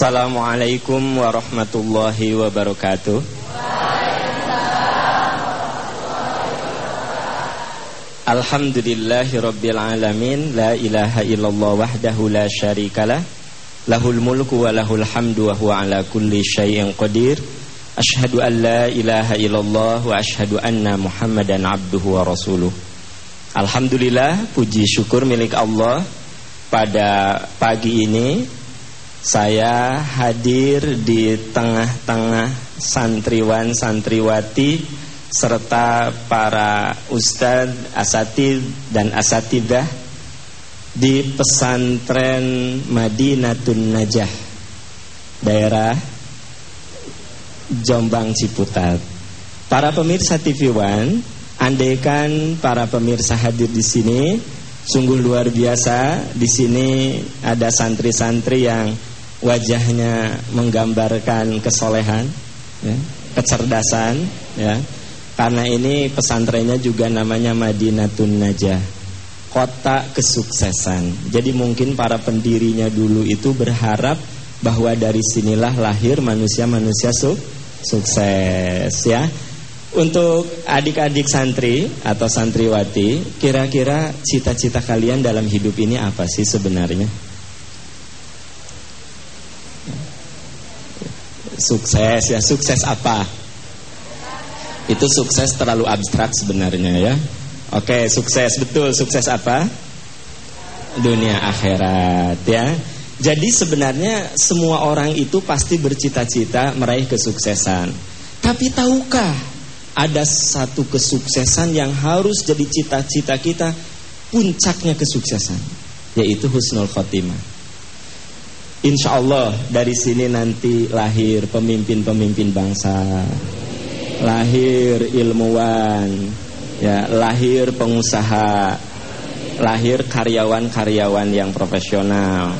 Assalamualaikum warahmatullahi wabarakatuh. Alhamdulillahi rabbil alamin La ilaha illallah wahdahu la syarikalah Lahul mulku wa lahul hamdu wa huwa ala kulli syai'in qadir. Ashhadu an la ilaha illallah wa ashhadu anna muhammadan abduhu wa rasuluh. Alhamdulillah puji syukur milik Allah Pada pagi ini Saya hadir di tengah-tengah santriwan santriwati serta para ustadz, asatid dan asatidah di pesantren Madinatun Najah daerah Jombang Ciputat. Para pemirsa TV One, andaikan para pemirsa hadir di sini, sungguh luar biasa. Di sini ada santri-santri yang wajahnya menggambarkan kesolehan, ya, kecerdasan, ya. Karena ini pesantrennya juga namanya Madinatun Najah Kota kesuksesan. Jadi mungkin para pendirinya dulu itu berharap Bahwa dari sinilah lahir manusia-manusia su sukses ya. Untuk adik-adik santri atau santriwati Kira-kira cita-cita kalian dalam hidup ini apa sih sebenarnya? Sukses ya, sukses apa? Itu sukses terlalu abstrak sebenarnya ya. Oke, sukses betul. Sukses apa? Dunia akhirat ya. Jadi sebenarnya semua orang itu pasti bercita-cita meraih kesuksesan. Tapi tahukah ada satu kesuksesan yang harus jadi cita-cita kita puncaknya kesuksesan yaitu husnul khotimah. Insya Allah dari sini nanti lahir pemimpin-pemimpin bangsa lahir ilmuwan, ya, lahir pengusaha, lahir karyawan-karyawan yang profesional.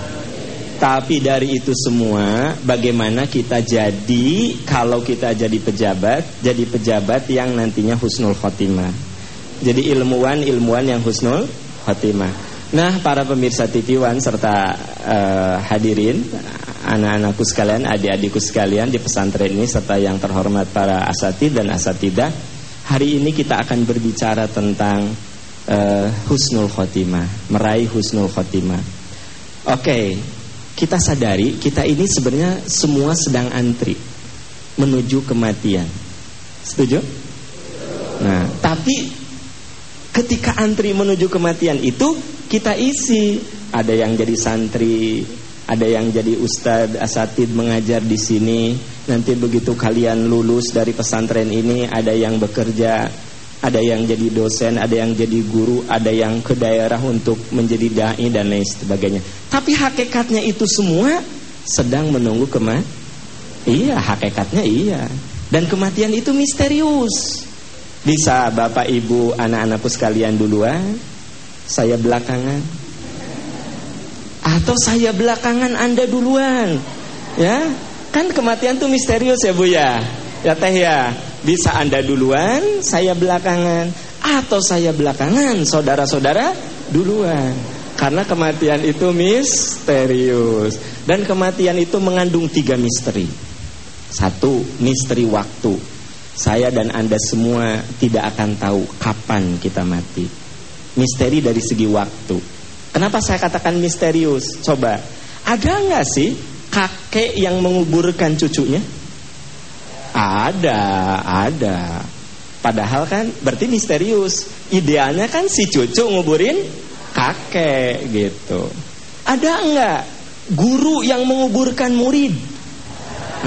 Tapi dari itu semua, bagaimana kita jadi kalau kita jadi pejabat, jadi pejabat yang nantinya husnul khotimah. Jadi ilmuwan-ilmuwan yang husnul khotimah. Nah, para pemirsa TV One serta uh, hadirin anak-anakku sekalian, adik-adikku sekalian di pesantren ini serta yang terhormat para asatid dan asatidah. Hari ini kita akan berbicara tentang uh, husnul khotimah, meraih husnul khotimah. Oke, okay, kita sadari kita ini sebenarnya semua sedang antri menuju kematian. Setuju? Nah, tapi ketika antri menuju kematian itu kita isi ada yang jadi santri ada yang jadi ustadz asatid mengajar di sini. Nanti begitu kalian lulus dari pesantren ini, ada yang bekerja, ada yang jadi dosen, ada yang jadi guru, ada yang ke daerah untuk menjadi dai dan lain sebagainya. Tapi hakikatnya itu semua sedang menunggu kematian. Iya, hakikatnya iya. Dan kematian itu misterius. Bisa Bapak Ibu anak-anakku sekalian duluan, saya belakangan atau saya belakangan Anda duluan. Ya. Kan kematian tuh misterius ya Bu ya. Ya Teh ya. Bisa Anda duluan, saya belakangan atau saya belakangan, saudara-saudara duluan. Karena kematian itu misterius dan kematian itu mengandung tiga misteri. Satu, misteri waktu. Saya dan Anda semua tidak akan tahu kapan kita mati. Misteri dari segi waktu. Kenapa saya katakan misterius? Coba, ada nggak sih kakek yang menguburkan cucunya? Ada, ada. Padahal kan berarti misterius. Idealnya kan si cucu nguburin kakek gitu. Ada nggak guru yang menguburkan murid?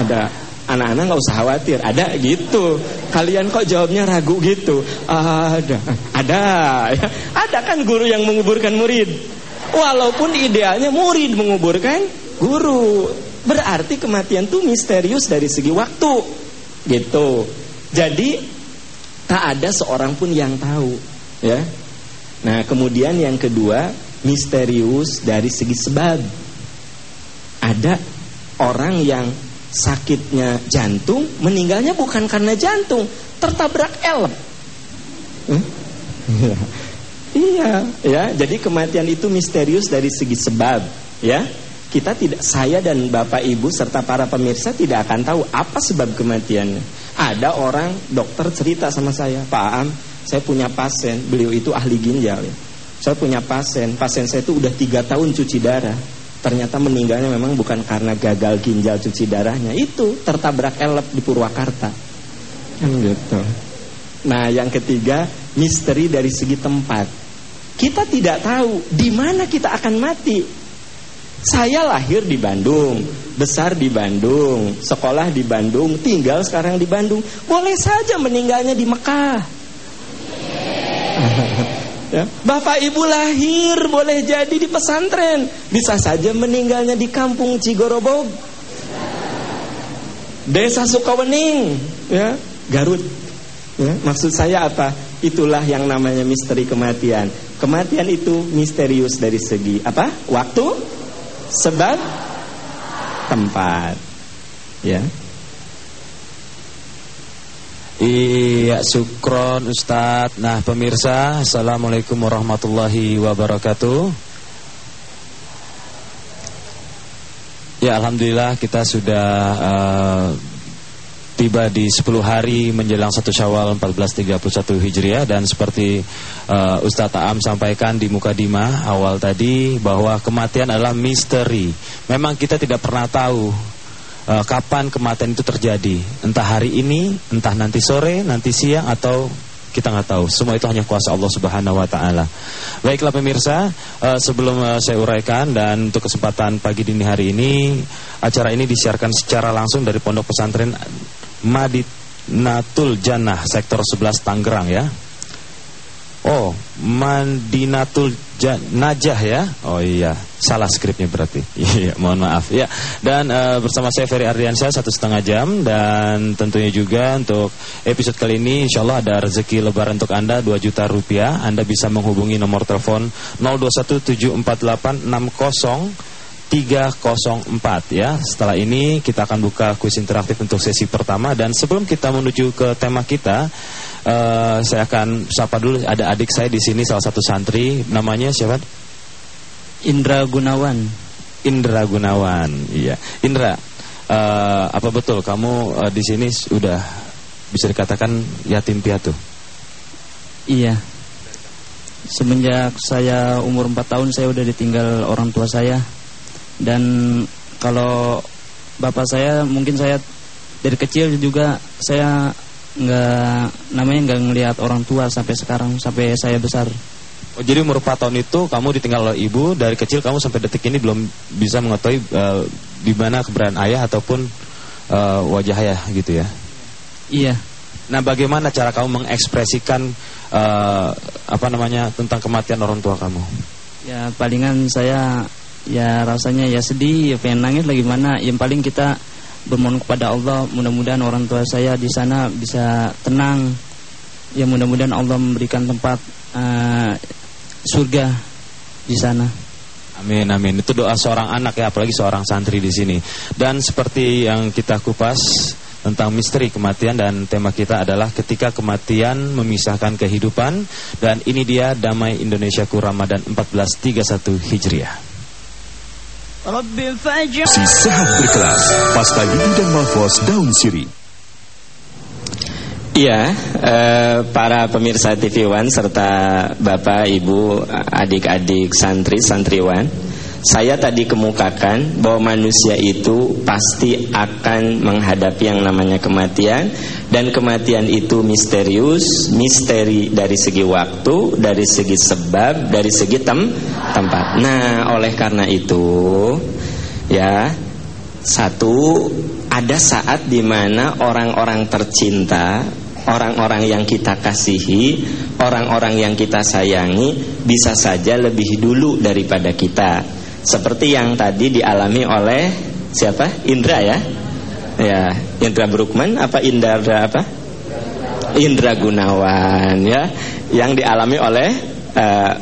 Ada. Anak-anak nggak usah khawatir, ada gitu. Kalian kok jawabnya ragu gitu? Ada, ada, ada kan guru yang menguburkan murid. Walaupun idealnya murid menguburkan guru. Berarti kematian itu misterius dari segi waktu. Gitu. Jadi tak ada seorang pun yang tahu, ya. Nah, kemudian yang kedua, misterius dari segi sebab. Ada orang yang sakitnya jantung, meninggalnya bukan karena jantung, tertabrak elep. Hmm? iya, ya. Jadi kematian itu misterius dari segi sebab, ya. kita tidak saya dan Bapak Ibu serta para pemirsa tidak akan tahu apa sebab kematiannya. Ada orang dokter cerita sama saya, Pak Am, saya punya pasien, beliau itu ahli ginjal ya. Saya punya pasien, pasien saya itu udah tiga tahun cuci darah. Ternyata meninggalnya memang bukan karena gagal ginjal cuci darahnya, itu tertabrak elep di Purwakarta. Kan gitu. Nah, yang ketiga, misteri dari segi tempat. Kita tidak tahu di mana kita akan mati. Saya lahir di Bandung, besar di Bandung, sekolah di Bandung, tinggal sekarang di Bandung. Boleh saja meninggalnya di Mekah. ya. Bapak ibu lahir boleh jadi di pesantren, bisa saja meninggalnya di kampung Cigorobog, desa Sukawening, ya Garut. Ya, maksud saya apa? Itulah yang namanya misteri kematian. Kematian itu misterius dari segi apa? Waktu, sebab tempat ya Iya, sukron Ustadz Nah pemirsa Assalamualaikum warahmatullahi wabarakatuh. Ya Alhamdulillah kita sudah uh, tiba di 10 hari menjelang satu Syawal 1431 Hijriah. Dan seperti uh, Ustaz Taam sampaikan di muka Dima awal tadi bahwa kematian adalah misteri. Memang kita tidak pernah tahu uh, kapan kematian itu terjadi. Entah hari ini, entah nanti sore, nanti siang atau kita nggak tahu. Semua itu hanya kuasa Allah Subhanahu wa taala. Baiklah pemirsa, uh, sebelum uh, saya uraikan dan untuk kesempatan pagi dini hari ini, acara ini disiarkan secara langsung dari Pondok Pesantren Madinatul Jannah sektor 11 Tangerang ya. Oh, Madinatul Najah ya. Oh iya, salah skripnya berarti. Iya, mohon maaf ya. Dan uh, bersama saya Ferry Ardiansyah satu setengah jam dan tentunya juga untuk episode kali ini Insya Allah ada rezeki lebaran untuk Anda 2 juta rupiah. Anda bisa menghubungi nomor telepon 02174860 304 ya. Setelah ini kita akan buka kuis interaktif untuk sesi pertama dan sebelum kita menuju ke tema kita, uh, saya akan sapa dulu ada adik saya di sini salah satu santri namanya siapa? Indra Gunawan. Indra Gunawan, iya. Indra, uh, apa betul kamu uh, di sini sudah bisa dikatakan yatim piatu? Iya. Semenjak saya umur 4 tahun saya udah ditinggal orang tua saya dan kalau bapak saya mungkin saya dari kecil juga saya nggak namanya nggak ngelihat orang tua sampai sekarang sampai saya besar. Oh, jadi umur 4 tahun itu kamu ditinggal oleh ibu dari kecil kamu sampai detik ini belum bisa mengetahui uh, di mana keberadaan ayah ataupun uh, wajah ayah gitu ya? Iya. Nah, bagaimana cara kamu mengekspresikan uh, apa namanya tentang kematian orang tua kamu? Ya palingan saya ya rasanya ya sedih ya pengen nangis lagi mana yang paling kita bermohon kepada Allah mudah-mudahan orang tua saya di sana bisa tenang. Ya mudah-mudahan Allah memberikan tempat uh, surga di sana. Amin amin. Itu doa seorang anak ya apalagi seorang santri di sini. Dan seperti yang kita kupas tentang misteri kematian dan tema kita adalah ketika kematian memisahkan kehidupan dan ini dia damai Indonesiaku Ramadan 1431 Hijriah. Si sehat berkelas, pasta gigi dan malfos daun siri. Iya, eh, para pemirsa TV One serta bapak, ibu, adik-adik santri, santriwan, saya tadi kemukakan bahwa manusia itu pasti akan menghadapi yang namanya kematian dan kematian itu misterius, misteri dari segi waktu, dari segi sebab, dari segi tem tempat. Nah, oleh karena itu ya satu ada saat di mana orang-orang tercinta orang-orang yang kita kasihi, orang-orang yang kita sayangi bisa saja lebih dulu daripada kita. Seperti yang tadi dialami oleh siapa? Indra ya? Ya, Indra Brukman apa Indra apa? Indra Gunawan ya, yang dialami oleh uh,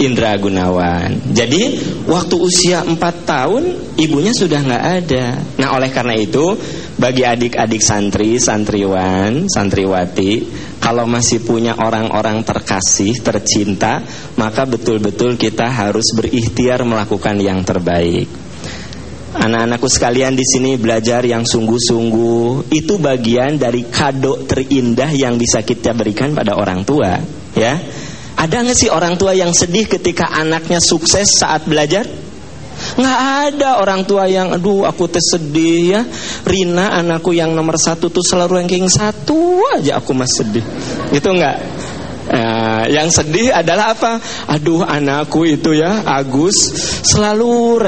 Indra Gunawan. Jadi waktu usia 4 tahun ibunya sudah nggak ada. Nah oleh karena itu bagi adik-adik santri, santriwan, santriwati, kalau masih punya orang-orang terkasih, tercinta, maka betul-betul kita harus berikhtiar melakukan yang terbaik. Anak-anakku sekalian di sini belajar yang sungguh-sungguh itu bagian dari kado terindah yang bisa kita berikan pada orang tua, ya. Ada nggak sih orang tua yang sedih ketika anaknya sukses saat belajar? Nggak ada orang tua yang aduh aku tersedih ya Rina anakku yang nomor satu tuh selalu ranking satu aja aku mas sedih Itu nggak Nah, yang sedih adalah apa? Aduh anakku itu ya Agus selalu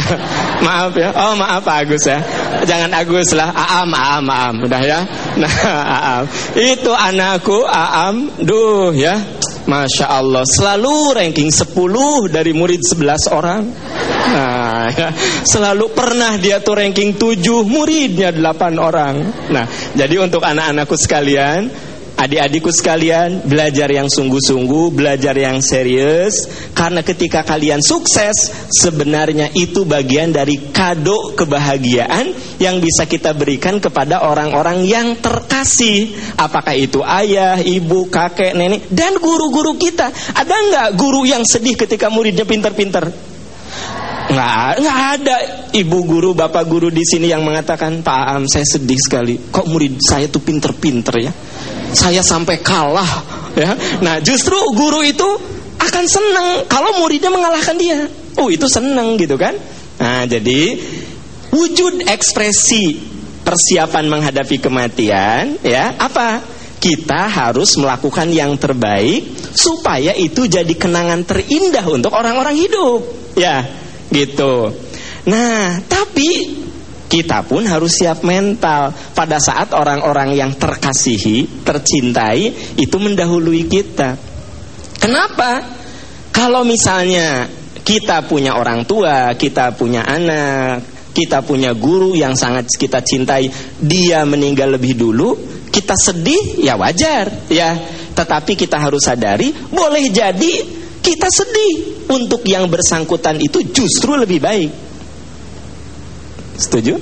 maaf ya. Oh maaf Pak Agus ya. Jangan Agus lah. Aam Aam Aam udah ya. Nah Aam itu anakku Aam. Duh ya. Masya Allah Selalu ranking 10 dari murid 11 orang Nah ya. Selalu pernah dia tuh ranking 7 Muridnya 8 orang Nah jadi untuk anak-anakku sekalian Adik-adikku sekalian, belajar yang sungguh-sungguh, belajar yang serius karena ketika kalian sukses, sebenarnya itu bagian dari kado kebahagiaan yang bisa kita berikan kepada orang-orang yang terkasih. Apakah itu ayah, ibu, kakek, nenek dan guru-guru kita? Ada nggak guru yang sedih ketika muridnya pinter-pinter? Nggak, nggak ada ibu guru, bapak guru di sini yang mengatakan, Pak saya sedih sekali. Kok murid saya tuh pinter-pinter ya? Saya sampai kalah ya. Nah, justru guru itu akan senang kalau muridnya mengalahkan dia. Oh, itu senang gitu kan? Nah, jadi wujud ekspresi persiapan menghadapi kematian ya, apa? Kita harus melakukan yang terbaik supaya itu jadi kenangan terindah untuk orang-orang hidup. Ya, gitu. Nah, tapi kita pun harus siap mental pada saat orang-orang yang terkasihi, tercintai itu mendahului kita. Kenapa? Kalau misalnya kita punya orang tua, kita punya anak, kita punya guru yang sangat kita cintai, dia meninggal lebih dulu, kita sedih, ya wajar, ya. Tetapi kita harus sadari, boleh jadi kita sedih untuk yang bersangkutan itu justru lebih baik. Setuju?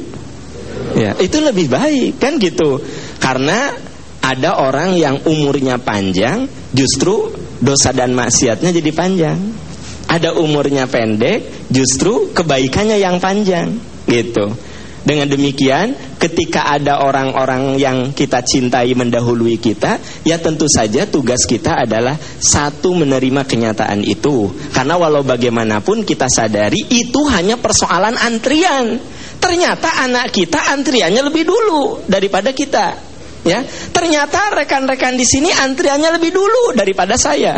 Ya, itu lebih baik kan gitu. Karena ada orang yang umurnya panjang justru dosa dan maksiatnya jadi panjang. Ada umurnya pendek justru kebaikannya yang panjang gitu. Dengan demikian, ketika ada orang-orang yang kita cintai mendahului kita, ya tentu saja tugas kita adalah satu menerima kenyataan itu. Karena walau bagaimanapun kita sadari itu hanya persoalan antrian. Ternyata anak kita antriannya lebih dulu daripada kita. Ya, ternyata rekan-rekan di sini antriannya lebih dulu daripada saya.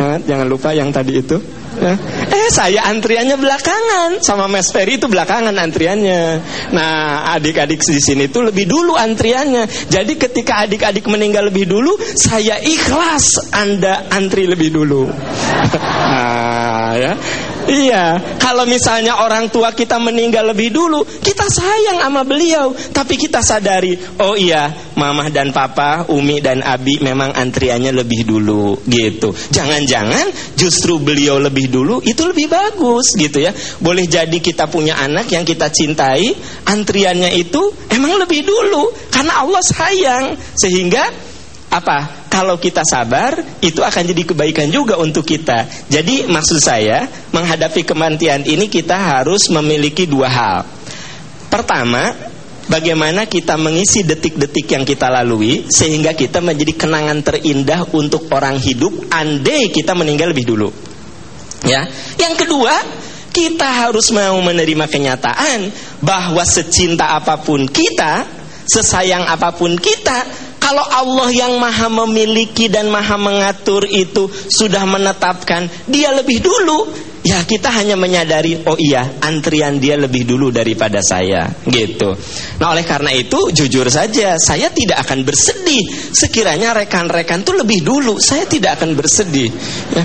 Nah, jangan lupa yang tadi itu. Ya. Eh saya antriannya belakangan sama Mas Ferry itu belakangan antriannya. Nah adik-adik di sini itu lebih dulu antriannya. Jadi ketika adik-adik meninggal lebih dulu, saya ikhlas Anda antri lebih dulu. nah, ya. Iya, kalau misalnya orang tua kita meninggal lebih dulu, kita sayang sama beliau, tapi kita sadari, oh iya, mama dan papa, umi dan abi memang antriannya lebih dulu, gitu. Jangan-jangan justru beliau lebih dulu itu lebih bagus, gitu ya. Boleh jadi kita punya anak yang kita cintai, antriannya itu emang lebih dulu, karena Allah sayang, sehingga apa? Kalau kita sabar, itu akan jadi kebaikan juga untuk kita. Jadi maksud saya, menghadapi kematian ini kita harus memiliki dua hal. Pertama, bagaimana kita mengisi detik-detik yang kita lalui sehingga kita menjadi kenangan terindah untuk orang hidup andai kita meninggal lebih dulu. Ya. Yang kedua, kita harus mau menerima kenyataan bahwa secinta apa pun kita, sesayang apa pun kita, kalau Allah yang maha memiliki dan maha mengatur itu sudah menetapkan dia lebih dulu, ya kita hanya menyadari, oh iya, antrian dia lebih dulu daripada saya, gitu. Nah oleh karena itu, jujur saja, saya tidak akan bersedih sekiranya rekan-rekan itu lebih dulu, saya tidak akan bersedih. Ya,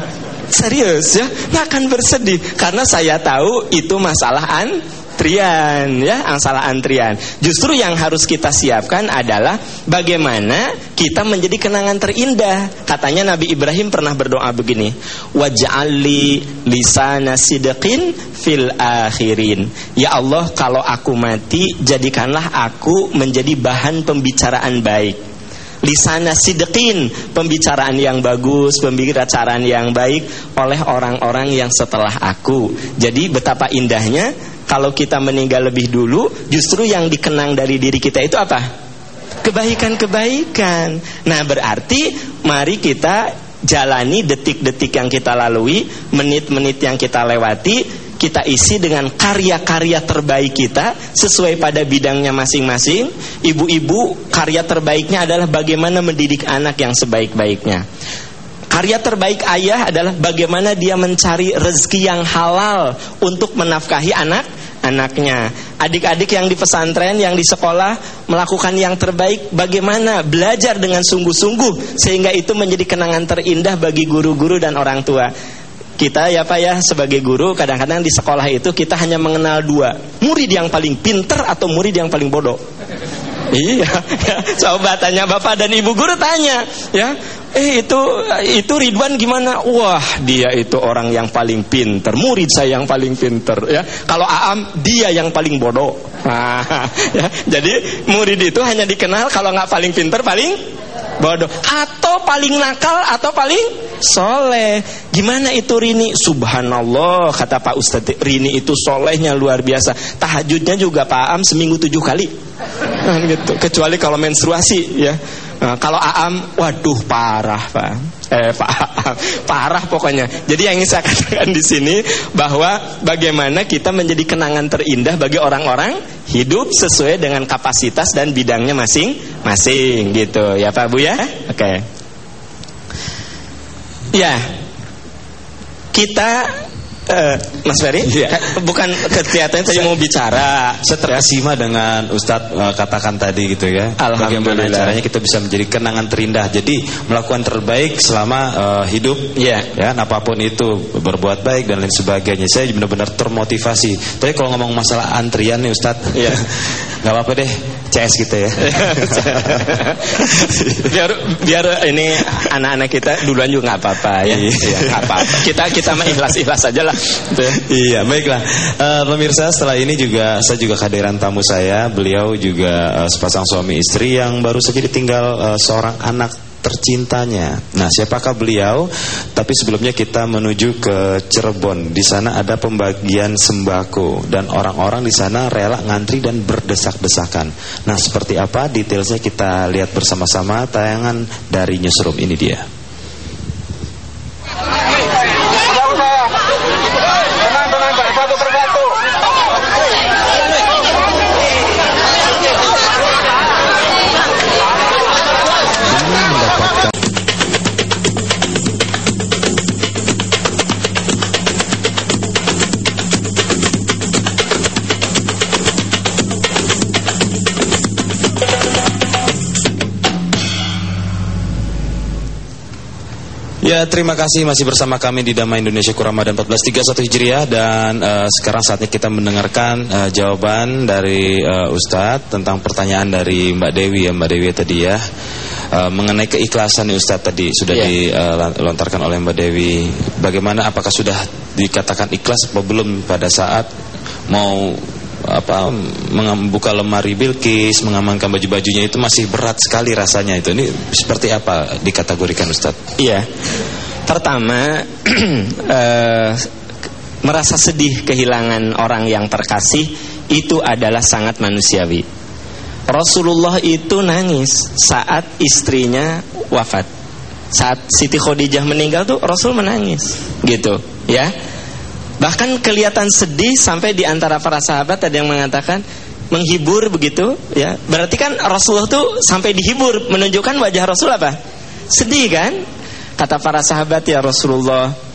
serius ya, nggak akan bersedih karena saya tahu itu masalah an antrian ya masalah antrian. Justru yang harus kita siapkan adalah bagaimana kita menjadi kenangan terindah. Katanya Nabi Ibrahim pernah berdoa begini waj'alli lisana sidqin fil akhirin. Ya Allah kalau aku mati jadikanlah aku menjadi bahan pembicaraan baik. Lisana sidekin pembicaraan yang bagus pembicaraan yang baik oleh orang-orang yang setelah aku. Jadi betapa indahnya kalau kita meninggal lebih dulu, justru yang dikenang dari diri kita itu apa? Kebaikan-kebaikan. Nah, berarti mari kita jalani detik-detik yang kita lalui, menit-menit yang kita lewati kita isi dengan karya-karya terbaik kita sesuai pada bidangnya masing-masing. Ibu-ibu karya terbaiknya adalah bagaimana mendidik anak yang sebaik-baiknya. Karya terbaik ayah adalah bagaimana dia mencari rezeki yang halal untuk menafkahi anak anaknya. Adik-adik yang di pesantren, yang di sekolah melakukan yang terbaik bagaimana belajar dengan sungguh-sungguh sehingga itu menjadi kenangan terindah bagi guru-guru dan orang tua. Kita ya Pak ya sebagai guru kadang-kadang di sekolah itu kita hanya mengenal dua Murid yang paling pinter atau murid yang paling bodoh Iya, ya. coba tanya bapak dan ibu guru tanya, ya. Eh itu itu Ridwan gimana? Wah dia itu orang yang paling pinter, murid saya yang paling pinter, ya. Kalau Aam dia yang paling bodoh. Nah, ya. Jadi murid itu hanya dikenal kalau nggak paling pinter paling bodoh atau paling nakal atau paling soleh. Gimana itu Rini? Subhanallah kata Pak Ustadz Rini itu solehnya luar biasa. Tahajudnya juga Pak Am seminggu tujuh kali. Gitu. Kecuali kalau menstruasi ya. Nah, kalau Aam, waduh parah Pak. Eh Pak parah pokoknya. Jadi yang ingin saya katakan di sini bahwa bagaimana kita menjadi kenangan terindah bagi orang-orang hidup sesuai dengan kapasitas dan bidangnya masing-masing gitu ya Pak Bu ya. Oke. Okay. Ya, kita uh, Mas Ferry, ya. bukan kelihatannya tadi mau bicara. Saya terkesima dengan Ustadz uh, katakan tadi gitu ya. Bagaimana caranya kita bisa menjadi kenangan terindah. Jadi melakukan terbaik selama uh, hidup. Ya. Ya, apa pun itu berbuat baik dan lain sebagainya. Saya benar-benar termotivasi. Tapi kalau ngomong masalah antrian nih Ustadz, ya. nggak apa-apa deh CS gitu ya. biar biar ini anak-anak kita duluan juga nggak apa-apa ya. Iya, apa-apa. Kita kita mah ikhlas-ikhlas aja lah. Gitu ya. Iya, baiklah. Uh, pemirsa, setelah ini juga saya juga kehadiran tamu saya. Beliau juga uh, sepasang suami istri yang baru saja ditinggal uh, seorang anak tercintanya. Nah, siapakah beliau? Tapi sebelumnya kita menuju ke Cirebon. Di sana ada pembagian sembako dan orang-orang di sana rela ngantri dan berdesak-desakan. Nah, seperti apa detailnya kita lihat bersama-sama tayangan dari Newsroom ini dia. Ya, terima kasih masih bersama kami di Damai Indonesia Ramadan 1431 Hijriah dan uh, sekarang saatnya kita mendengarkan uh, jawaban dari uh, Ustadz tentang pertanyaan dari Mbak Dewi ya Mbak Dewi tadi ya. Uh, mengenai keikhlasan nih Ustadz tadi sudah yeah. dilontarkan oleh Mbak Dewi. Bagaimana apakah sudah dikatakan ikhlas atau belum pada saat mau apa membuka lemari Bilkis, mengamankan baju-bajunya itu masih berat sekali rasanya itu. Ini seperti apa dikategorikan Ustaz? Iya. Pertama eh, merasa sedih kehilangan orang yang terkasih itu adalah sangat manusiawi. Rasulullah itu nangis saat istrinya wafat. Saat Siti Khadijah meninggal tuh Rasul menangis, gitu, ya. Bahkan kelihatan sedih sampai di antara para sahabat ada yang mengatakan menghibur begitu ya. Berarti kan Rasulullah tuh sampai dihibur menunjukkan wajah Rasul apa? Sedih kan? Kata para sahabat ya Rasulullah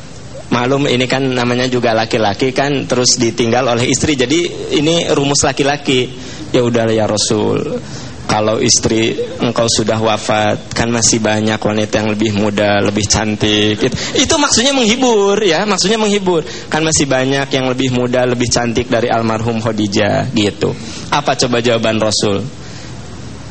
Malum ini kan namanya juga laki-laki kan terus ditinggal oleh istri jadi ini rumus laki-laki ya udah ya Rasul kalau istri engkau sudah wafat kan masih banyak wanita yang lebih muda lebih cantik. Itu, itu maksudnya menghibur ya. Maksudnya menghibur. Kan masih banyak yang lebih muda lebih cantik dari almarhum Khadijah gitu. Apa coba jawaban Rasul?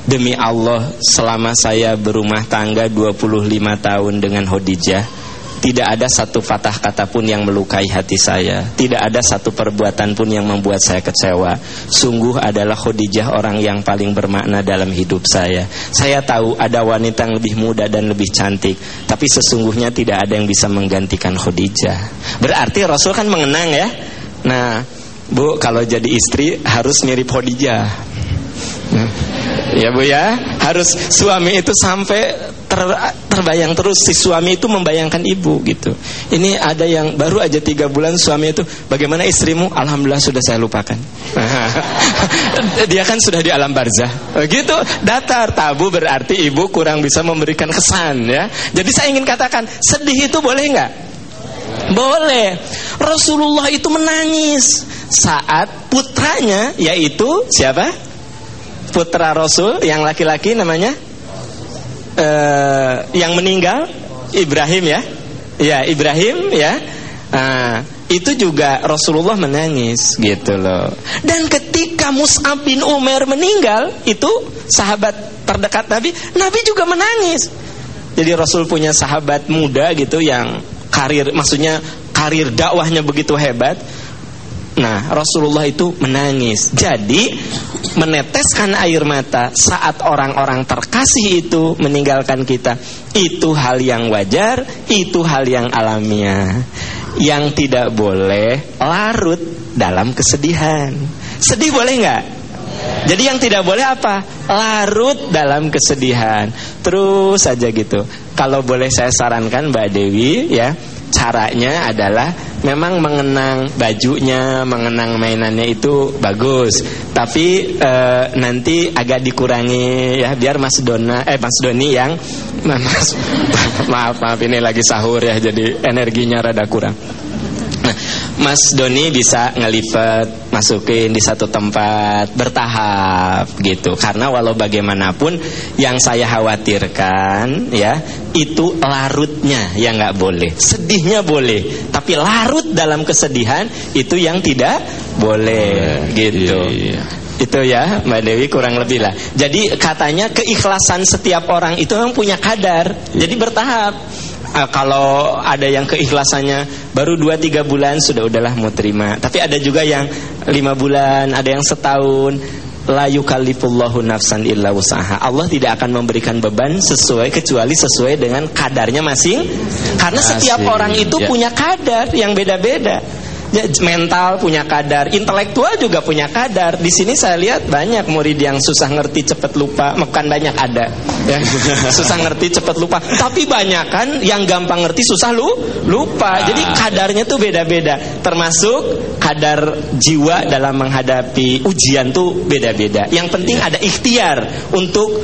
Demi Allah selama saya berumah tangga 25 tahun dengan Khadijah tidak ada satu patah kata pun yang melukai hati saya. Tidak ada satu perbuatan pun yang membuat saya kecewa. Sungguh adalah Khadijah orang yang paling bermakna dalam hidup saya. Saya tahu ada wanita yang lebih muda dan lebih cantik Tapi sesungguhnya tidak ada yang bisa menggantikan Khadijah. Berarti Rasul kan mengenang ya? Nah Bu, kalau jadi istri harus mirip Khadijah. Ya Bu ya, harus suami itu sampai ter, terbayang terus si suami itu membayangkan ibu gitu. Ini ada yang baru aja tiga bulan suami itu bagaimana istrimu? Alhamdulillah sudah saya lupakan. Dia kan sudah di alam barzah. Begitu datar tabu berarti ibu kurang bisa memberikan kesan ya. Jadi saya ingin katakan sedih itu boleh nggak? Boleh. Rasulullah itu menangis saat putranya yaitu siapa? Putra Rasul yang laki-laki namanya uh, yang meninggal Ibrahim ya. Ya, Ibrahim ya. Nah, itu juga Rasulullah menangis gitu loh. Dan ketika Mus'ab bin Umar meninggal, itu sahabat terdekat Nabi, Nabi juga menangis. Jadi Rasul punya sahabat muda gitu yang karir maksudnya karir dakwahnya begitu hebat. Nah, Rasulullah itu menangis. Jadi, meneteskan air mata saat orang-orang terkasih itu meninggalkan kita, itu hal yang wajar, itu hal yang alamiah. Yang tidak boleh larut dalam kesedihan. Sedih boleh nggak? Jadi yang tidak boleh apa? Larut dalam kesedihan. Terus saja gitu. Kalau boleh saya sarankan Mbak Dewi ya, caranya adalah memang mengenang bajunya, mengenang mainannya itu bagus. Tapi e, nanti agak dikurangi ya biar Mas Dona eh Mas Doni yang Mas maaf maaf ini lagi sahur ya jadi energinya rada kurang. Nah, Mas Doni bisa ngelipat masukin di satu tempat bertahap gitu. Karena walau bagaimanapun yang saya khawatirkan ya itu larutnya yang nggak boleh. Sedihnya boleh, tapi larut dalam kesedihan itu yang tidak boleh gitu. Iya, iya. Itu ya Mbak Dewi kurang lebih lah. Jadi katanya keikhlasan setiap orang itu memang punya kadar. Jadi bertahap uh, kalau ada yang keikhlasannya baru 2-3 bulan sudah udahlah mau terima. Tapi ada juga yang lima bulan, ada yang setahun. La yukallifullahu nafsan illa usaha. Allah tidak akan memberikan beban sesuai kecuali sesuai dengan kadarnya masing. Karena setiap orang itu ya. punya kadar yang beda-beda mental punya kadar, intelektual juga punya kadar. Di sini saya lihat banyak murid yang susah ngerti cepat lupa, bukan banyak ada, ya. susah ngerti cepat lupa. Tapi banyak kan yang gampang ngerti susah lu lupa. Jadi kadarnya tuh beda-beda. Termasuk kadar jiwa dalam menghadapi ujian tuh beda-beda. Yang penting ada ikhtiar untuk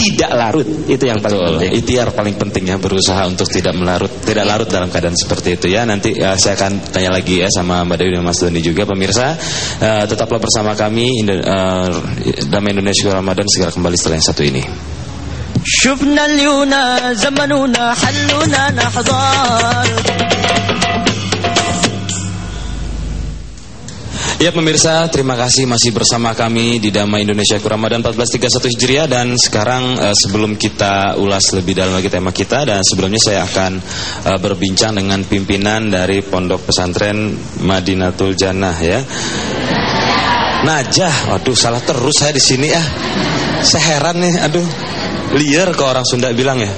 tidak larut itu yang paling Betul. penting. Ikhtiar paling penting ya berusaha untuk tidak melarut, tidak larut dalam keadaan seperti itu ya. Nanti ya, saya akan tanya lagi ya sama Mbak Dewi dan Mas Doni juga pemirsa. Uh, tetaplah bersama kami Indo uh, Damai Indonesia Ramadan segera kembali setelah yang satu ini. شفنا اليونا زمنونا حلونا نحضر Ya pemirsa, terima kasih masih bersama kami di Damai Indonesia Ramadan 1431 Hijriah dan sekarang uh, sebelum kita ulas lebih dalam lagi tema kita dan sebelumnya saya akan uh, berbincang dengan pimpinan dari Pondok Pesantren Madinatul Jannah ya. Najah, waduh salah terus saya di sini ya. Saya heran nih, aduh. Liar ke orang Sunda bilang ya.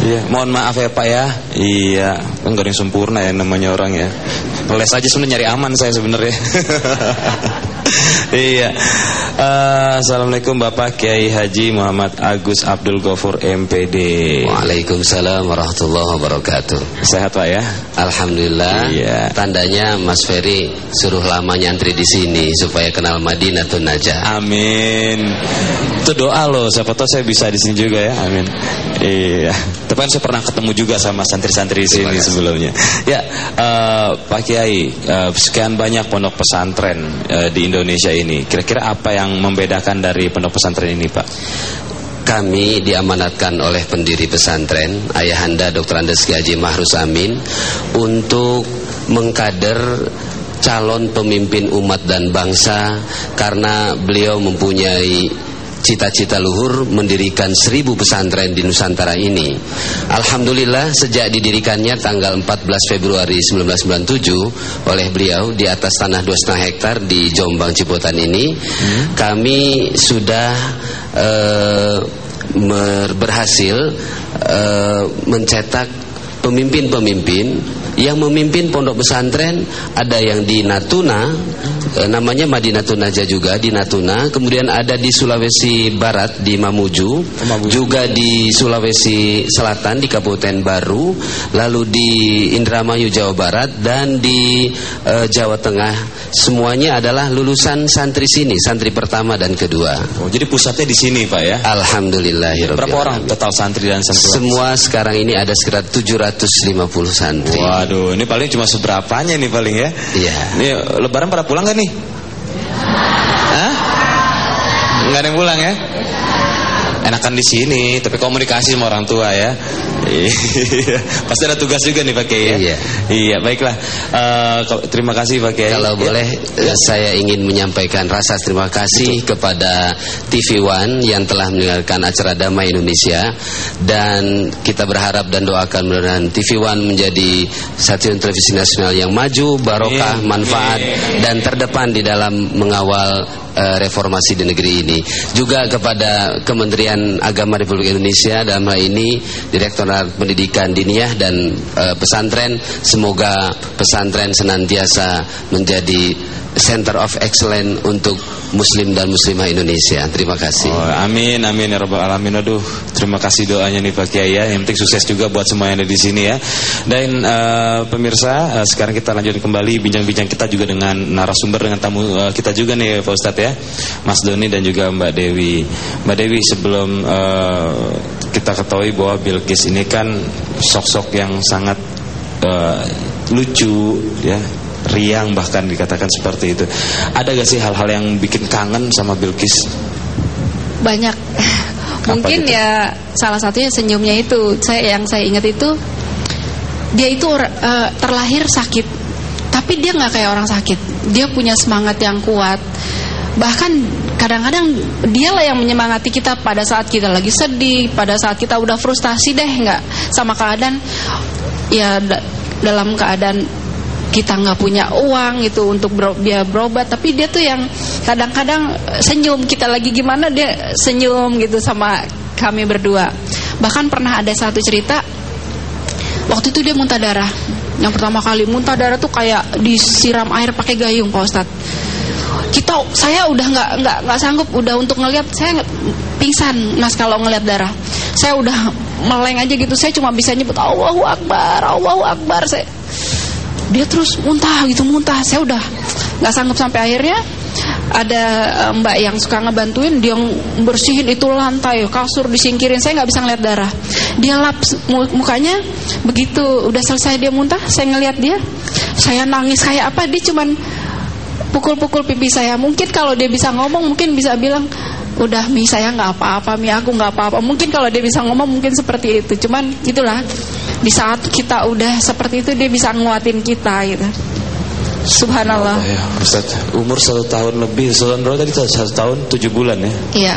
Iya, mohon maaf ya Pak ya. Iya, kan gak ada yang sempurna ya namanya orang ya. Les aja sebenarnya nyari aman saya sebenarnya. iya. Uh, Assalamualaikum Bapak Kiai Haji Muhammad Agus Abdul Gofur MPD. Waalaikumsalam warahmatullahi wabarakatuh. Sehat Pak ya? Alhamdulillah. Iya. Tandanya Mas Ferry suruh lama nyantri di sini supaya kenal Madinatul Najah. Amin. Itu doa loh, siapa tahu saya bisa di sini juga ya. Amin. Iya. Tapi kan saya pernah ketemu juga sama santri-santri di sini sebelumnya. Ya, uh, Pak Kiai, uh, sekian banyak pondok pesantren uh, di Indonesia ini. Kira-kira apa yang membedakan dari pondok pesantren ini, Pak? Kami diamanatkan oleh pendiri pesantren Ayahanda Dr. Andes Haji Mahrus Amin untuk mengkader calon pemimpin umat dan bangsa karena beliau mempunyai cita-cita luhur mendirikan seribu pesantren di Nusantara ini. Alhamdulillah sejak didirikannya tanggal 14 Februari 1997 oleh beliau di atas tanah 2,5 hektar di Jombang Cipotan ini, hmm. kami sudah uh, berhasil uh, mencetak pemimpin-pemimpin Yang memimpin pondok pesantren ada yang di Natuna, eh, namanya Madinatul Najah juga di Natuna. Kemudian ada di Sulawesi Barat di Mamuju, juga di Sulawesi Selatan di Kabupaten Baru, lalu di Indramayu Jawa Barat dan di eh, Jawa Tengah. Semuanya adalah lulusan santri sini, santri pertama dan kedua. Oh, jadi pusatnya di sini Pak ya? Alhamdulillahirabbil Berapa orang total santri dan santri? Semua sekarang ini ada sekitar 750 santri. Waduh, ini paling cuma seberapanya nih paling ya? Iya. Ini lebaran pada pulang gak nih? Hah? Nggak ada yang pulang ya? Enakan di sini, tapi komunikasi sama orang tua ya. Iya. Pasti ada tugas juga nih Pak Kiai ya. Iya. Iya, baiklah. Ko- terima kasih Pak Kiai. Kalau Ya. boleh eh, saya ingin menyampaikan rasa terima kasih kepada TV One yang telah mendengarkan acara Damai Indonesia dan kita berharap dan doakan mudah-mudahan TV One menjadi stasiun televisi nasional yang maju, barokah, manfaat dan terdepan di dalam mengawal eh, reformasi di negeri ini. Juga kepada Kementerian Agama Republik Indonesia dalam hal ini Direktorat Pendidikan Diniyah dan eh, pesantren. Semoga pesantren senantiasa menjadi center of excellence untuk muslim dan muslimah Indonesia. Terima kasih. Oh, amin, amin ya rabbal alamin. Aduh, terima kasih doanya nih Pak Kiai ya. Yang penting sukses juga buat semua yang ada di sini ya. Dan eh, pemirsa, eh, sekarang kita lanjut kembali bincang-bincang kita juga dengan narasumber dengan tamu eh, kita juga nih Pak Ustadz ya. Mas Doni dan juga Mbak Dewi. Mbak Dewi sebelum eh, kita ketahui bahwa Bilqis ini kan sosok yang sangat eh, lucu ya riang bahkan dikatakan seperti itu. Ada gak sih hal-hal yang bikin kangen sama Bilqis banyak. Mungkin gitu? ya salah satunya senyumnya itu. Saya yang saya ingat itu dia itu eh, terlahir sakit. Tapi dia nggak kayak orang sakit. Dia punya semangat yang kuat. Bahkan kadang-kadang dialah yang menyemangati kita pada saat kita lagi sedih pada saat kita udah frustasi deh nggak sama keadaan. Ya da- dalam keadaan kita nggak punya uang gitu untuk bero- dia berobat. Tapi dia tuh yang kadang-kadang senyum. Kita lagi gimana dia senyum gitu sama kami berdua. Bahkan pernah ada satu cerita waktu itu dia muntah darah. Yang pertama kali muntah darah tuh kayak disiram air pakai gayung pak ustad kita saya udah nggak nggak nggak sanggup udah untuk ngelihat. Saya pingsan mas kalau ngelihat darah. Saya udah meleng aja gitu. Saya cuma bisa nyebut Allahu Akbar Allahu Akbar. Saya dia terus muntah gitu muntah. Saya udah nggak sanggup sampai akhirnya ada eh, mbak yang suka ngebantuin dia bersihin itu lantai kasur disingkirin. Saya nggak bisa ngeliat darah. Dia lap mukanya begitu udah selesai dia muntah saya ngeliat dia saya nangis. Kayak apa? Dia cuman pukul-pukul pipi saya. Mungkin kalau dia bisa ngomong mungkin bisa bilang udah mi saya nggak apa-apa mi aku nggak apa-apa. Mungkin kalau dia bisa ngomong mungkin seperti itu. Cuman itulah di saat kita udah seperti itu dia bisa nguatin kita gitu. Subhanallah. Ya Ustaz. Umur satu tahun lebih. Berapa tadi satu tahun tujuh bulan ya? Iya.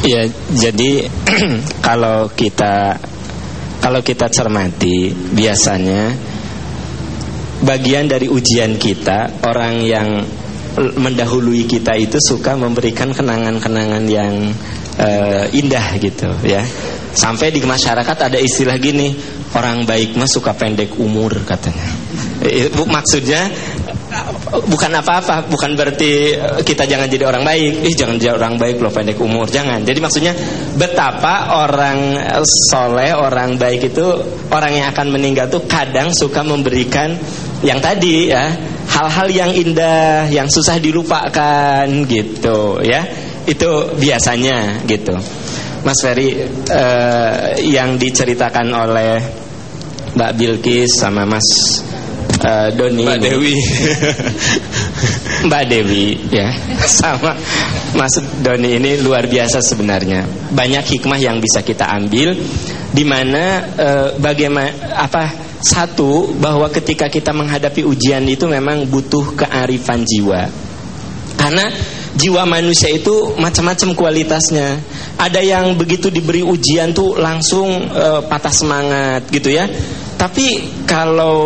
Ya, jadi kalau kita kalau kita cermati biasanya bagian dari ujian kita orang yang mendahului kita itu suka memberikan kenangan-kenangan yang eh, indah gitu ya. Sampai di masyarakat ada istilah gini, orang baik mah suka pendek umur katanya. Eh, Maksudnya bukan apa-apa, bukan berarti eh, kita jangan jadi orang baik. Ih, jangan jadi orang baik loh pendek umur, jangan. Jadi maksudnya betapa orang eh, soleh, orang baik itu orang yang akan meninggal tuh kadang suka memberikan yang tadi ya, hal-hal yang indah, yang susah dilupakan gitu ya. Itu biasanya gitu. Mas Ferry eh, yang diceritakan oleh Mbak Bilkis sama Mas eh, Doni Mbak ini. Dewi Mbak Dewi ya sama Mas Doni ini luar biasa sebenarnya banyak hikmah yang bisa kita ambil di mana eh, bagaimana apa satu bahwa ketika kita menghadapi ujian itu memang butuh kearifan jiwa karena jiwa manusia itu macam-macam kualitasnya. Ada yang begitu diberi ujian tuh langsung eh, patah semangat gitu ya. Tapi kalau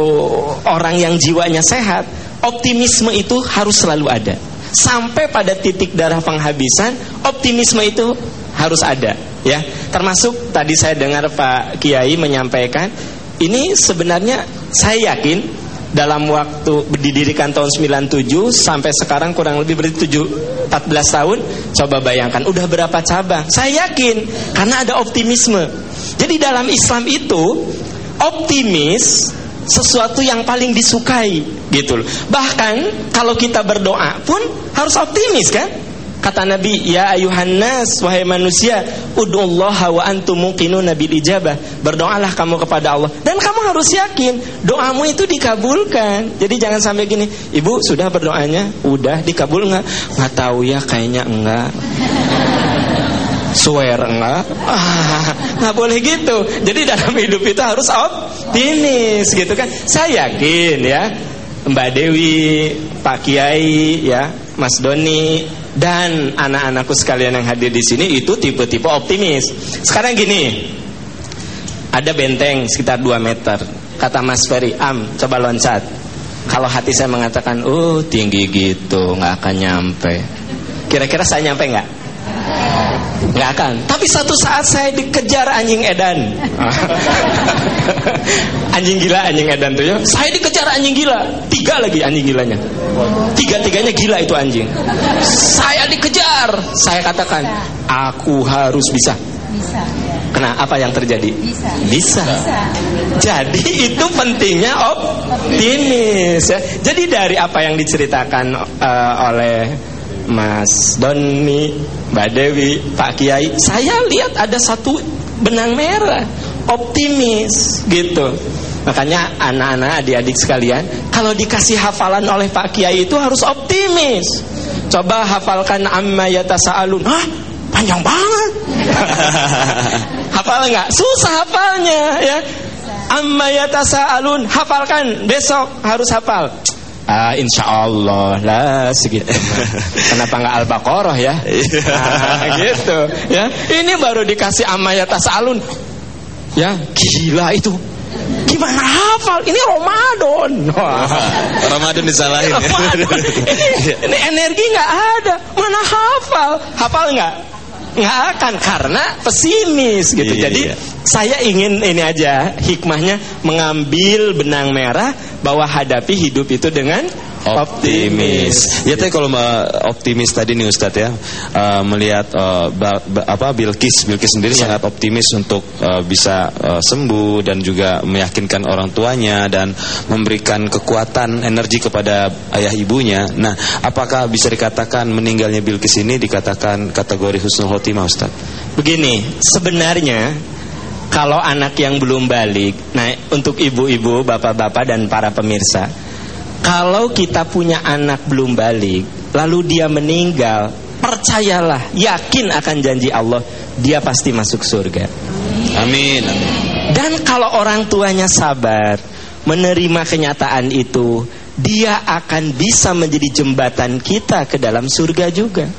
orang yang jiwanya sehat, optimisme itu harus selalu ada. Sampai pada titik darah penghabisan, optimisme itu harus ada ya. Termasuk tadi saya dengar Pak Kiai menyampaikan ini sebenarnya saya yakin dalam waktu didirikan tahun 97 sampai sekarang kurang lebih berarti 7 14 tahun coba bayangkan udah berapa cabang? Saya yakin karena ada optimisme. Jadi dalam Islam itu optimis sesuatu yang paling disukai gitu loh. Bahkan kalau kita berdoa pun harus optimis kan Kata Nabi, "Ya ayuhan nas, wahai manusia, ud'ullaha wa antum muqinuna bil ijabah." Berdoalah kamu kepada Allah dan kamu harus yakin doamu itu dikabulkan. Jadi jangan sampai gini, "Ibu sudah berdoanya? Udah dikabul enggak?" Enggak tahu ya, kayaknya enggak. Swear enggak? Ah, boleh gitu. Jadi dalam hidup itu harus optimis gitu kan. Saya yakin ya, Mbak Dewi, Pak Kiai ya, Mas Doni dan anak-anakku sekalian yang hadir di sini itu tipe-tipe optimis. Sekarang gini, ada benteng sekitar 2 meter. Kata Mas Ferry, "Am, coba loncat." Kalau hati saya mengatakan, "Oh, tinggi gitu, nggak akan nyampe." Kira-kira saya nyampe nggak? Nggak akan. Tapi satu saat saya dikejar anjing edan. anjing gila, anjing edan tuh ya. Saya dikejar anjing gila. Tiga lagi anjing gilanya. Tiga-tiganya gila itu anjing. Saya dikejar. Saya katakan, aku harus bisa. Bisa. Kena apa yang terjadi? Bisa. Bisa. Jadi itu pentingnya optimis ya. Jadi dari apa yang diceritakan eh, oleh Mas Doni, Mbak Dewi, Pak Kiai, saya lihat ada satu benang merah, optimis gitu. Makanya anak-anak adik-adik sekalian, kalau dikasih hafalan oleh Pak Kiai itu harus optimis. Coba hafalkan amma yatasaalun. Hah? Panjang banget. Hafal nggak? Susah hafalnya ya. Amma yatasaalun, hafalkan besok harus hafal. Ah, insya Allah lah segitu. Kenapa nggak al-baqarah ya? Ah, gitu ya. Ini baru dikasih amayat tasalun. Ya, gila itu. Gimana hafal? Ini Ramadan. Wah. Ramadan disalahin. Ramadan. Ini, ini energi nggak ada. Mana hafal? Hafal nggak? Nggak akan karena pesimis gitu. Iya, Jadi iya. Saya ingin ini aja hikmahnya mengambil benang merah bahwa hadapi hidup itu dengan optimis. Ya tadi kalau optimis tadi nih Ustadz ya eh, melihat eh, ba- ba- apa Bilkis Bilkis sendiri Iya. sangat optimis untuk eh, bisa eh, sembuh dan juga meyakinkan orang tuanya dan memberikan kekuatan energi kepada ayah ibunya. Nah, apakah bisa dikatakan meninggalnya Bilkis ini dikatakan kategori husnul khotimah Ustadz? Begini, sebenarnya kalau anak yang belum balik, nah untuk ibu-ibu, bapak-bapak dan para pemirsa, kalau kita punya anak belum balik, lalu dia meninggal, percayalah, yakin akan janji Allah, dia pasti masuk surga. Amin. amin. Dan kalau orang tuanya sabar, menerima kenyataan itu, dia akan bisa menjadi jembatan kita ke dalam surga juga.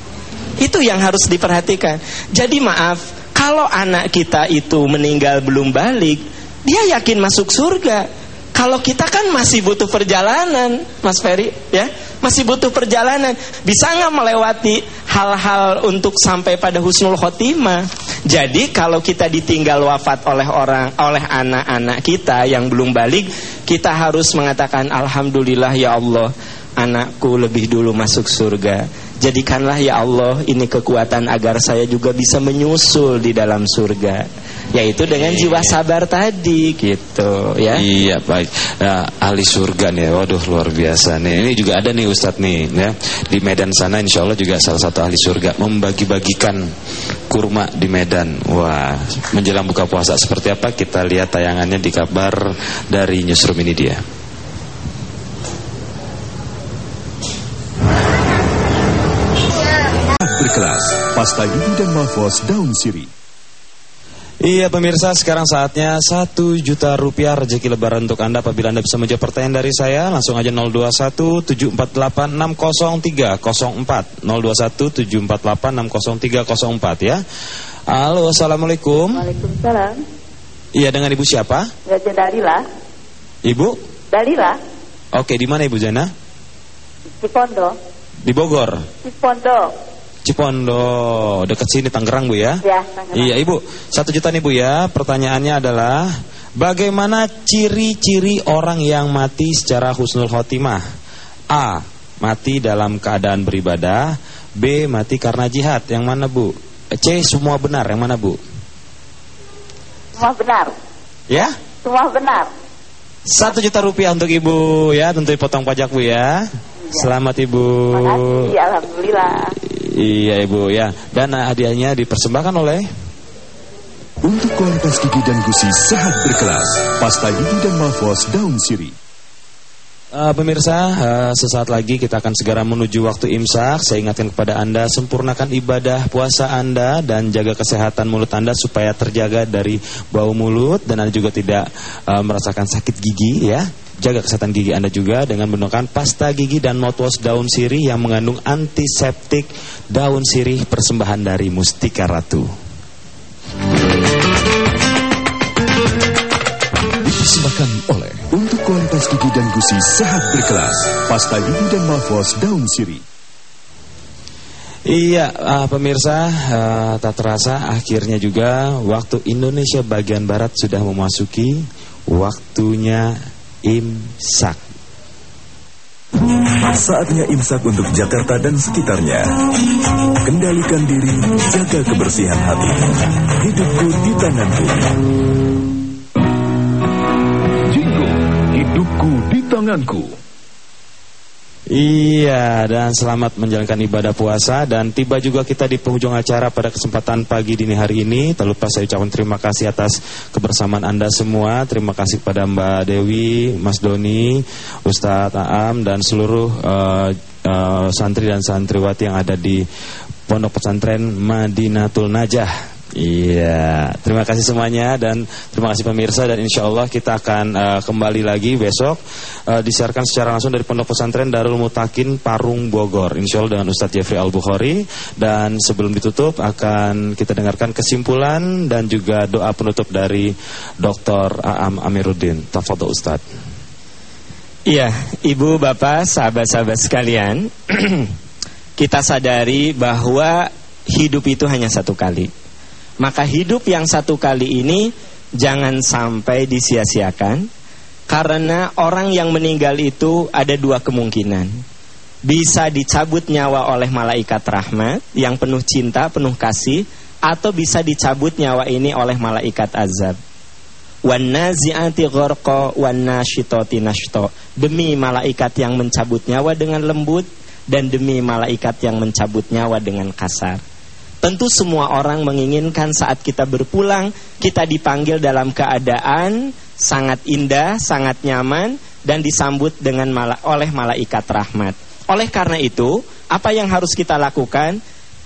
Itu yang harus diperhatikan. Jadi maaf, kalau anak kita itu meninggal belum balik, dia yakin masuk surga. Kalau kita kan masih butuh perjalanan, Mas Ferry, ya, masih butuh perjalanan. Bisa nggak melewati hal-hal untuk sampai pada husnul khotimah? Jadi kalau kita ditinggal wafat oleh orang, oleh anak-anak kita yang belum balik, kita harus mengatakan Alhamdulillah ya Allah, anakku lebih dulu masuk surga. Jadikanlah ya Allah ini kekuatan agar saya juga bisa menyusul di dalam surga. Yaitu dengan jiwa sabar tadi gitu ya. Iya baik. Nah, ahli surga nih, waduh luar biasa nih. Ini juga ada nih Ustadz nih, ya di Medan sana, Insya Allah juga salah satu ahli surga membagi-bagikan kurma di Medan. Wah, menjelang buka puasa seperti apa? Kita lihat tayangannya di kabar dari Newsroom ini dia. Berkelas, pasta gigi dan malfos daun sirih. Iya pemirsa sekarang saatnya 1 juta rupiah rezeki lebaran untuk Anda Apabila Anda bisa menjawab pertanyaan dari saya Langsung aja 021 748 603 04 021 748 603 04 ya Halo Assalamualaikum Waalaikumsalam. Iya dengan Ibu siapa? Gajah Dalila. Ibu? Dalila. Oke di mana Ibu Zana? Cipondo. Di Bogor Cipondo. Cipondo Dekat sini Tangerang Bu ya? Ya, Tangerang. Iya Ibu Satu juta nih Bu ya Pertanyaannya adalah Bagaimana ciri-ciri orang yang mati secara husnul khotimah? A. Mati dalam keadaan beribadah B. Mati karena jihad Yang mana bu? C. Semua benar Yang mana bu? Semua benar. Ya? Semua benar. Satu juta rupiah untuk ibu ya Tentu dipotong pajak bu ya Selamat ibu Makasih, alhamdulillah. Iya ibu ya Dan hadiahnya dipersembahkan oleh Untuk kualitas gigi dan gusi sehat berkelas, pasta gigi dan mouthwash daun sirih. Uh, pemirsa, uh, sesaat lagi kita akan segera menuju waktu imsak. Saya ingatkan kepada Anda, sempurnakan ibadah puasa Anda dan jaga kesehatan mulut Anda supaya terjaga dari bau mulut dan Anda juga tidak uh, merasakan sakit gigi ya. Jaga kesehatan gigi Anda juga dengan menggunakan pasta gigi dan mouthwash daun sirih yang mengandung antiseptik daun sirih persembahan dari Mustika Ratu. Dipersembahkan oleh untuk kualitas gigi dan gusi sehat berkelas, pasta gigi dan mouthwash daun sirih. Iya, uh, pemirsa, uh, tak terasa akhirnya juga waktu Indonesia bagian barat sudah memasuki waktunya imsak. Saatnya imsak untuk Jakarta dan sekitarnya. Kendalikan diri, jaga kebersihan hati. Hidupku di tanganku. Jingo, hidupku di tanganku. Iya, dan selamat menjalankan ibadah puasa dan tiba juga kita di penghujung acara pada kesempatan pagi dini hari ini. Tak lupa saya ucapkan terima kasih atas kebersamaan Anda semua. Terima kasih kepada Mbak Dewi, Mas Doni, Ustadz Aam dan seluruh uh, uh, santri dan santriwati yang ada di Pondok Pesantren Madinatul Najah. Iya, terima kasih semuanya dan terima kasih pemirsa dan insya Allah kita akan uh, kembali lagi besok uh, disiarkan secara langsung dari Pondok Pesantren Darul Mutakin Parung Bogor, insya Allah dengan Ustadz Jeffrey Al Bukhari dan sebelum ditutup akan kita dengarkan kesimpulan dan juga doa penutup dari Dr. Aam Amiruddin. Tafadhol Ustadz. Iya, ibu, bapak, sahabat-sahabat sekalian, kita sadari bahwa hidup itu hanya satu kali. Maka hidup yang satu kali ini jangan sampai disia-siakan karena orang yang meninggal itu ada dua kemungkinan. Bisa dicabut nyawa oleh malaikat rahmat yang penuh cinta, penuh kasih atau bisa dicabut nyawa ini oleh malaikat azab. Gharqa nashto. Demi malaikat yang mencabut nyawa dengan lembut dan demi malaikat yang mencabut nyawa dengan kasar. Tentu semua orang menginginkan saat kita berpulang kita dipanggil dalam keadaan sangat indah, sangat nyaman dan disambut dengan mala oleh malaikat rahmat. Oleh karena itu, apa yang harus kita lakukan?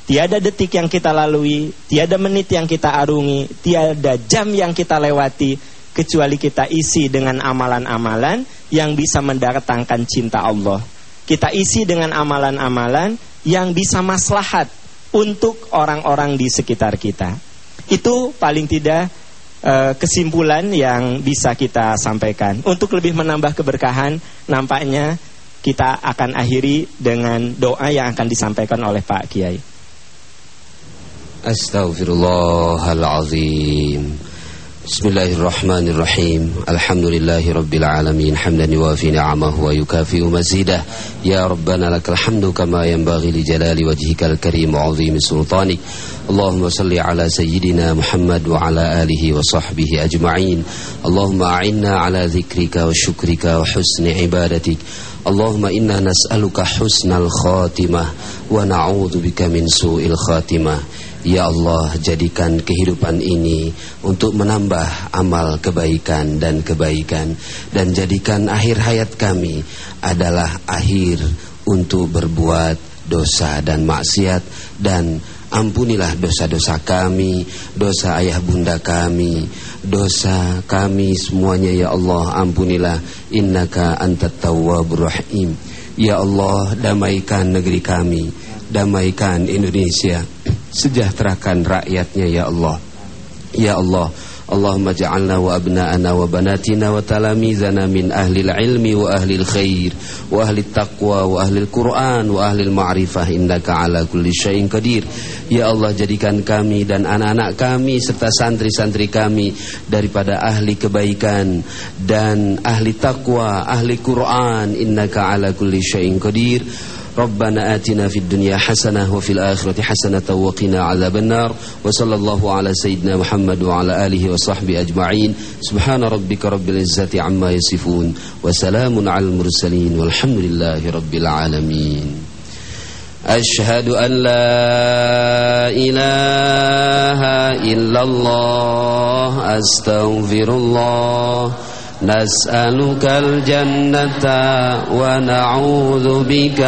Tiada detik yang kita lalui, tiada menit yang kita arungi, tiada jam yang kita lewati kecuali kita isi dengan amalan-amalan yang bisa mendatangkan cinta Allah. Kita isi dengan amalan-amalan yang bisa maslahat untuk orang-orang di sekitar kita. Itu paling tidak uh, kesimpulan yang bisa kita sampaikan. Untuk lebih menambah keberkahan, nampaknya kita akan akhiri dengan doa yang akan disampaikan oleh Pak Kiai. Astaghfirullahalazim. بسم الله الرحمن الرحيم الحمد لله رب العالمين حمدا يوافي نعمه ويكافئ مزيده يا ربنا لك الحمد كما ينبغي لجلال وجهك الكريم وعظيم سلطانك اللهم صل على سيدنا محمد وعلى آله وصحبه أجمعين اللهم أعنا على ذكرك وشكرك وحسن عبادتك اللهم إنا نسألك حسن الخاتمة ونعوذ بك من سوء الخاتمة Ya Allah jadikan kehidupan ini untuk menambah amal kebaikan dan kebaikan. Dan jadikan akhir hayat kami adalah akhir untuk berbuat dosa dan maksiat. Dan ampunilah dosa-dosa kami, dosa ayah bunda kami Dosa kami semuanya ya Allah ampunilah. Innaka antat tawwabur rahim. Ya Allah damaikan negeri kami Damaikan Indonesia Sejahterakan rakyatnya ya Allah. Ya Allah Allahumma ja'alna wa abna'ana wa banatina wa talamizana min ahlil ilmi wa ahlil khair wa ahlil taqwa wa ahlil quran wa ahlil ma'rifah innaka ala kulli syai'in qadir. Ya Allah jadikan kami dan anak-anak kami serta santri-santri kami daripada ahli kebaikan dan ahli taqwa ahli quran. Innaka ala kulli syai'in qadir. ربنا آتنا في الدنيا حسنة وفي الآخرة حسنة وقنا عذاب النار وصلى الله على سيدنا محمد وعلى آله وصحبه أجمعين سبحان ربك رب العزة عما يصفون وسلام على المرسلين والحمد لله رب العالمين أشهد أن لا إله إلا الله أستغفر الله نسألك الجنة ونعوذ بك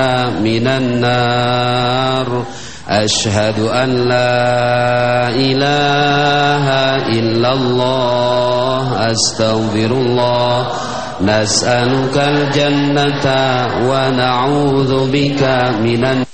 من النار. أشهد أن لا إله إلا الله. أستغفر الله. نسألك الجنة ونعوذ بك من النار.